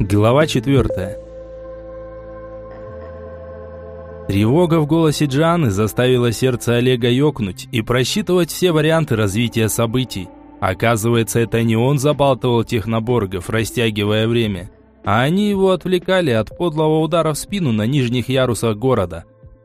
Глава 4. Тревога в голосе Джаны заставила сердце Олега ёкнуть и просчитывать все варианты развития событий. Оказывается, это не он забалтывал техноборгов, растягивая время, а они его отвлекали от подлого удара в спину на нижних ярусах города.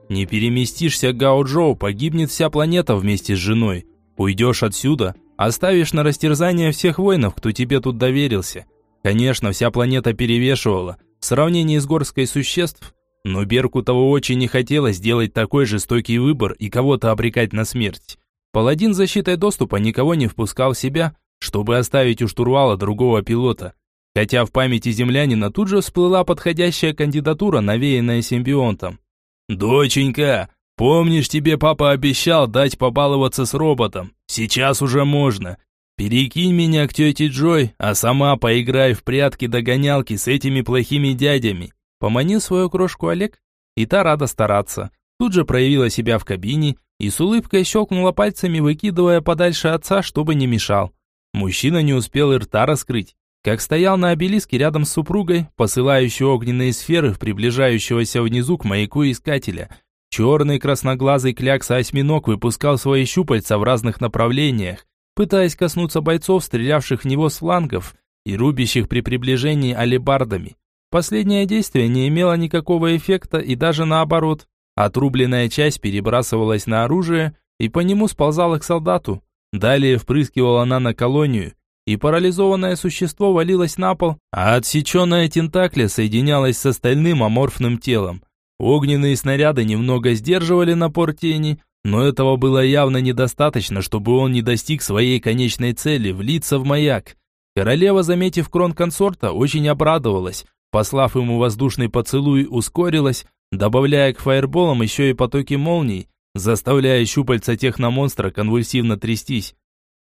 Не переместишься к Гао-Джоу, погибнет вся планета вместе с женой. Уйдешь отсюда, оставишь на растерзание всех воинов, кто тебе тут доверился – Конечно, вся планета перевешивала в сравнении с горской существ, но Беркутову очень не хотелось сделать такой жестокий выбор и кого-то обрекать на смерть. Паладин защитой доступа никого не впускал в себя, чтобы оставить у штурвала другого пилота. Хотя в памяти землянина тут же всплыла подходящая кандидатура, навеянная симбионтом. «Доченька, помнишь, тебе папа обещал дать побаловаться с роботом? Сейчас уже можно. Перекинь меня к тете Джой, а сама поиграй в прятки-догонялки с этими плохими дядями. Поманил свою крошку Олег, и та рада стараться. Тут же проявила себя в кабине и с улыбкой щелкнула пальцами, выкидывая подальше отца, чтобы не мешал. Мужчина не успел и рта раскрыть, как стоял на обелиске рядом с супругой, посылающей огненные сферы в приближающегося внизу к маяку искателя. Черный красноглазый клякса-осьминог выпускал свои щупальца в разных направлениях, пытаясь коснуться бойцов, стрелявших в него с флангов и рубящих при приближении алебардами. Последнее действие не имело никакого эффекта и даже наоборот. Отрубленная часть перебрасывалась на оружие и по нему сползала к солдату. Далее впрыскивала колонию, и парализованное существо валилось на пол, а отсеченная тентакля соединялась с остальным аморфным телом. Огненные снаряды немного сдерживали напор тени, но этого было явно недостаточно, чтобы он не достиг своей конечной цели – влиться в маяк. Королева, заметив крон консорта, очень обрадовалась. Послав ему воздушный поцелуй, ускорилась, добавляя к фаерболам еще и потоки молний, заставляя щупальца техномонстра конвульсивно трястись.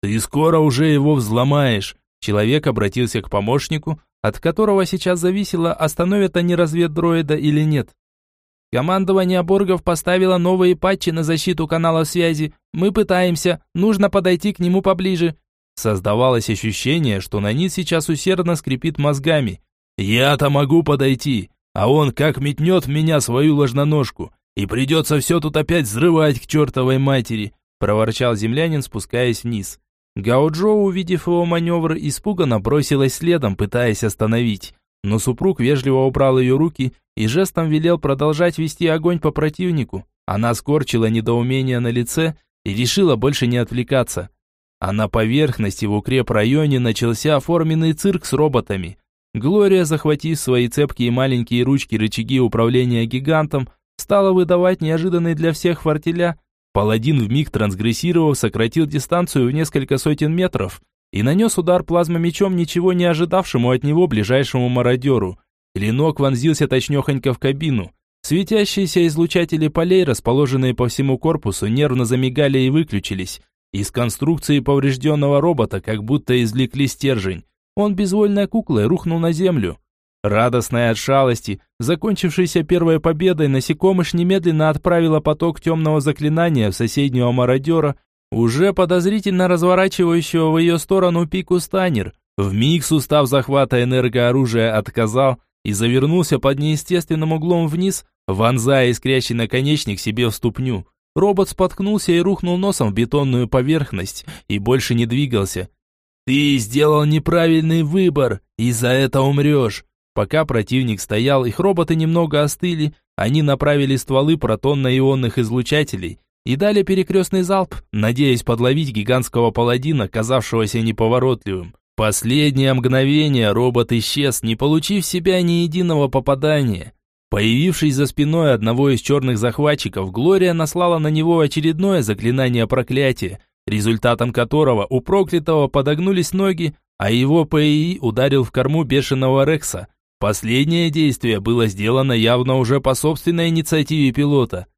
«Ты скоро уже его взломаешь!» Человек обратился к помощнику, от которого сейчас зависело, остановят они разведдроида или нет. Командование Боргов поставило новые патчи на защиту канала связи. Мы пытаемся, нужно подойти к нему поближе. Создавалось ощущение, что Нанит сейчас усердно скрипит мозгами. Я-то могу подойти, а он как метнет в меня свою ложноножку, и придется все тут опять взрывать к чертовой матери, проворчал землянин, спускаясь вниз. Гаоджо, увидев его маневр, испуганно бросилась следом, пытаясь остановить но супруг вежливо убрал ее руки и жестом велел продолжать вести огонь по противнику. Она скорчила недоумение на лице и решила больше не отвлекаться. А на поверхности в укрепрайоне начался оформленный цирк с роботами. Глория, захватив свои цепкие маленькие ручки-рычаги управления гигантом, стала выдавать неожиданный для всех фортеля. Паладин вмиг трансгрессировав, сократил дистанцию в несколько сотен метров – и нанес удар плазмомечом ничего не ожидавшему от него ближайшему мародеру. Клинок вонзился точнёхонько в кабину. Светящиеся излучатели полей, расположенные по всему корпусу, нервно замигали и выключились. Из конструкции поврежденного робота как будто извлекли стержень. Он безвольной куклой рухнул на землю. Радостная от шалости, закончившейся первой победой, насекомыш немедленно отправила поток темного заклинания в соседнего мародера, уже подозрительно разворачивающего в ее сторону пику станер. Вмиг сустав захвата энергооружия отказал и завернулся под неестественным углом вниз, вонзая искрящий наконечник себе в ступню. Робот споткнулся и рухнул носом в бетонную поверхность и больше не двигался. «Ты сделал неправильный выбор, и за это умрешь!» Пока противник стоял, их роботы немного остыли, они направили стволы протонно-ионных излучателей и дали перекрестный залп, надеясь подловить гигантского паладина, казавшегося неповоротливым. Последнее мгновение робот исчез, не получив себя ни единого попадания. Появившись за спиной одного из черных захватчиков, Глория наслала на него очередное заклинание проклятия, результатом которого у проклятого подогнулись ноги, а его ПИ ударил в корму бешеного Рекса. Последнее действие было сделано явно уже по собственной инициативе пилота –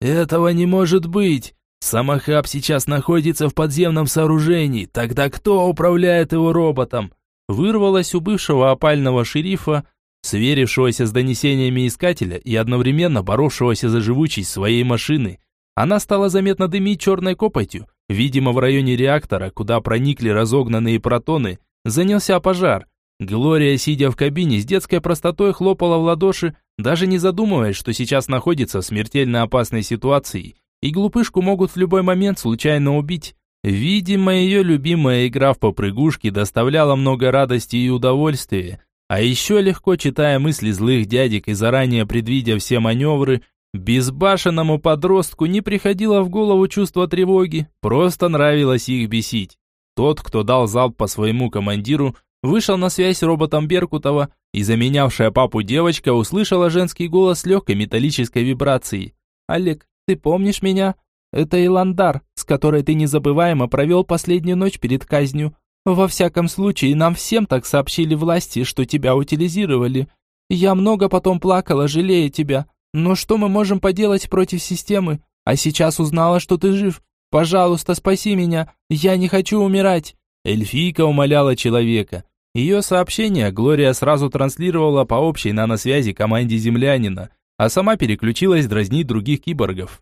«Этого не может быть! Самохаб сейчас находится в подземном сооружении, тогда кто управляет его роботом?» Вырвалось у бывшего опального шерифа, сверившегося с донесениями искателя и одновременно боровшегося за живучесть своей машины. Она стала заметно дымить черной копотью. Видимо, в районе реактора, куда проникли разогнанные протоны, занялся пожар. Глория, сидя в кабине, с детской простотой хлопала в ладоши, даже не задумываясь, что сейчас находится в смертельно опасной ситуации, и глупышку могут в любой момент случайно убить. Видимо, ее любимая игра в попрыгушки доставляла много радости и удовольствия, а еще легко читая мысли злых дядек и заранее предвидя все маневры, безбашенному подростку не приходило в голову чувство тревоги, просто нравилось их бесить. Тот, кто дал залп по своему командиру, вышел на связь с роботом Беркутова, и заменявшая папу девочка услышала женский голос с легкой металлической вибрацией. «Олег, ты помнишь меня? Это Иландар, с которой ты незабываемо провел последнюю ночь перед казнью. Во всяком случае, нам всем так сообщили власти, что тебя утилизировали. Я много потом плакала, жалея тебя. Но что мы можем поделать против системы? А сейчас узнала, что ты жив. Пожалуйста, спаси меня, я не хочу умирать!» Эльфийка умоляла человека. Ее сообщение Глория сразу транслировала по общей наносвязи команде землянина, а сама переключилась дразнить других киборгов.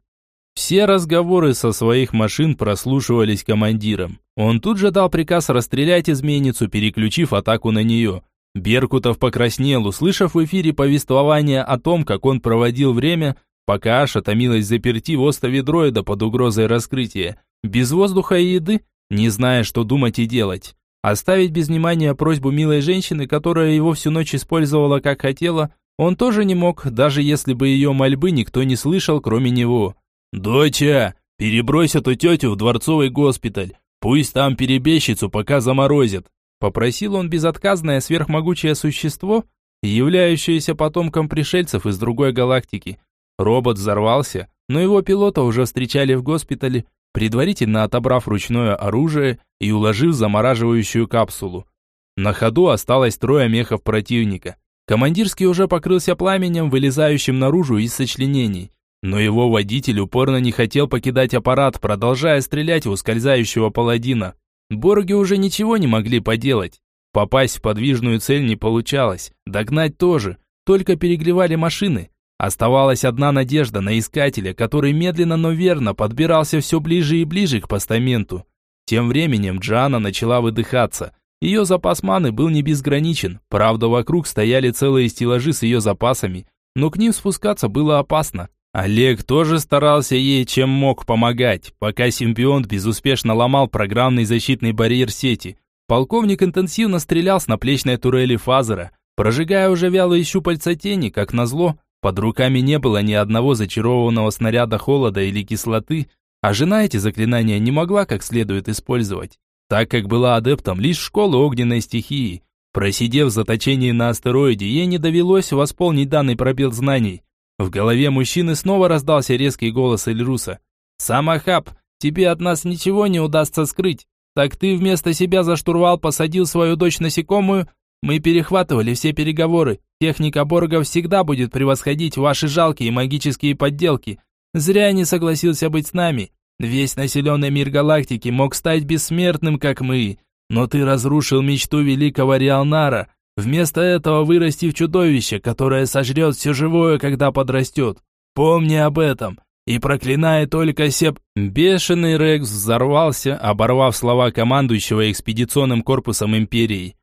Все разговоры со своих машин прослушивались командиром. Он тут же дал приказ расстрелять изменницу, переключив атаку на нее. Беркутов покраснел, услышав в эфире повествование о том, как он проводил время, Пока Аша томилась заперти в острове дроида под угрозой раскрытия, без воздуха и еды, не зная, что думать и делать. Оставить без внимания просьбу милой женщины, которая его всю ночь использовала как хотела, он тоже не мог, даже если бы ее мольбы никто не слышал, кроме него. «Доча, перебрось эту тетю в дворцовый госпиталь, пусть там перебежчицу пока заморозят», попросил он безотказное сверхмогучее существо, являющееся потомком пришельцев из другой галактики, Робот взорвался, но его пилота уже встречали в госпитале, предварительно отобрав ручное оружие и уложив замораживающую капсулу. На ходу осталось трое мехов противника. Командирский уже покрылся пламенем, вылезающим наружу из сочленений. Но его водитель упорно не хотел покидать аппарат, продолжая стрелять в ускользающего паладина. Борги уже ничего не могли поделать. Попасть в подвижную цель не получалось, догнать тоже, только перегревали машины, Оставалась одна надежда на искателя, который медленно, но верно подбирался все ближе и ближе к постаменту. Тем временем Джана начала выдыхаться. Ее запас маны был не безграничен, правда вокруг стояли целые стеллажи с ее запасами, но к ним спускаться было опасно. Олег тоже старался ей чем мог помогать, пока симбионт безуспешно ломал программный защитный барьер сети. Полковник интенсивно стрелял с наплечной турели фазера, прожигая уже вялые щупальца тени, как назло, под руками не было ни одного зачарованного снаряда холода или кислоты, а жена эти заклинания не могла как следует использовать, так как была адептом лишь школы огненной стихии. Просидев в заточении на астероиде, ей не довелось восполнить данный пробел знаний. В голове мужчины снова раздался резкий голос Эльруса. «Самохаб, тебе от нас ничего не удастся скрыть. Так ты вместо себя за штурвал посадил свою дочь насекомую, мы перехватывали все переговоры. Техника Борга всегда будет превосходить ваши жалкие магические подделки. Зря не согласился быть с нами. Весь населенный мир галактики мог стать бессмертным, как мы. Но ты разрушил мечту великого Риалнара, вместо этого вырастив чудовище, которое сожрет все живое, когда подрастет. Помни об этом. И проклиная только сеп... Бешеный Рекс взорвался, оборвав слова командующего экспедиционным корпусом Империи.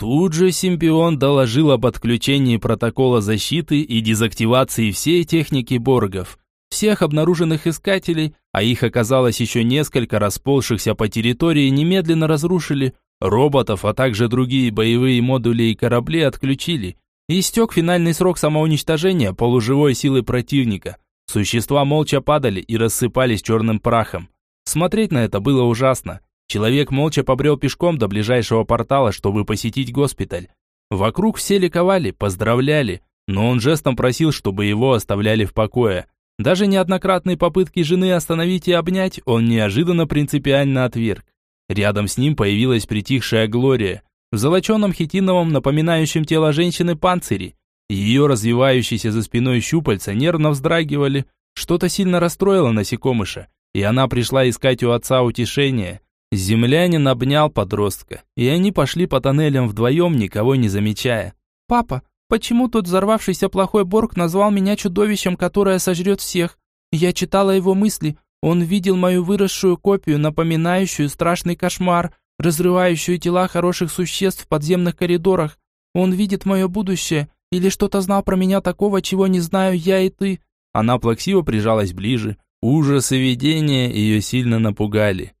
Тут же Симбион доложил об отключении протокола защиты и дезактивации всей техники Боргов. Всех обнаруженных искателей, а их оказалось еще несколько расползшихся по территории, немедленно разрушили. Роботов, а также другие боевые модули и корабли отключили. Истек финальный срок самоуничтожения полуживой силы противника. Существа молча падали и рассыпались черным прахом. Смотреть на это было ужасно. Человек молча побрел пешком до ближайшего портала, чтобы посетить госпиталь. Вокруг все ликовали, поздравляли, но он жестом просил, чтобы его оставляли в покое. Даже неоднократные попытки жены остановить и обнять он неожиданно принципиально отверг. Рядом с ним появилась притихшая Глория, в золоченом хитиновом, напоминающем тело женщины панцире. Ее развивающиеся за спиной щупальца нервно вздрагивали, что-то сильно расстроило насекомыша, и она пришла искать у отца утешения. Землянин обнял подростка, и они пошли по тоннелям вдвоем, никого не замечая. «Папа, почему тот взорвавшийся плохой Борг назвал меня чудовищем, которое сожрет всех? Я читала его мысли, он видел мою выросшую копию, напоминающую страшный кошмар, разрывающую тела хороших существ в подземных коридорах. Он видит мое будущее или что-то знал про меня такого, чего не знаю я и ты». Она плаксиво прижалась ближе. Ужас и видения ее сильно напугали.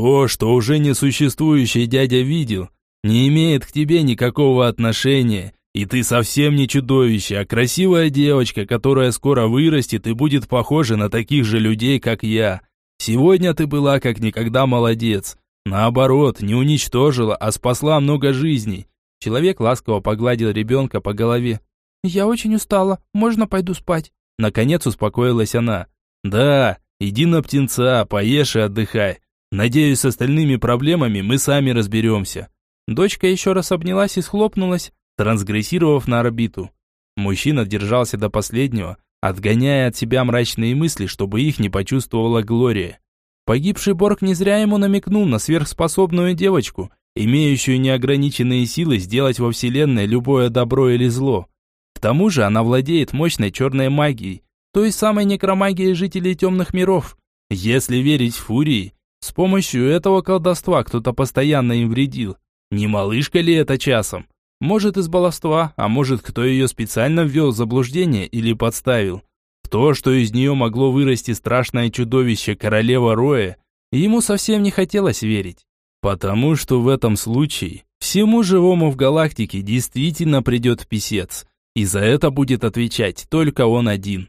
То, что уже несуществующий дядя видел, не имеет к тебе никакого отношения, и ты совсем не чудовище, а красивая девочка, которая скоро вырастет и будет похожа на таких же людей, как я. Сегодня ты была как никогда молодец. Наоборот, не уничтожила, а спасла много жизней. Человек ласково погладил ребенка по голове. «Я очень устала, можно пойду спать?» Наконец успокоилась она. «Да, иди на птенца, поешь и отдыхай. Надеюсь, с остальными проблемами мы сами разберемся». Дочка еще раз обнялась и схлопнулась, трансгрессировав на орбиту. Мужчина держался до последнего, отгоняя от себя мрачные мысли, чтобы их не почувствовала Глория. Погибший Борг не зря ему намекнул на сверхспособную девочку, имеющую неограниченные силы сделать во Вселенной любое добро или зло. К тому же она владеет мощной черной магией, той самой некромагией жителей темных миров. Если верить Фурии, с помощью этого колдовства кто-то постоянно им вредил. Не малышка ли это часом? Может, из баловства, а может, кто ее специально ввел в заблуждение или подставил. То, что из нее могло вырасти страшное чудовище королева Роя, ему совсем не хотелось верить. Потому что в этом случае всему живому в галактике действительно придет писец, и за это будет отвечать только он один.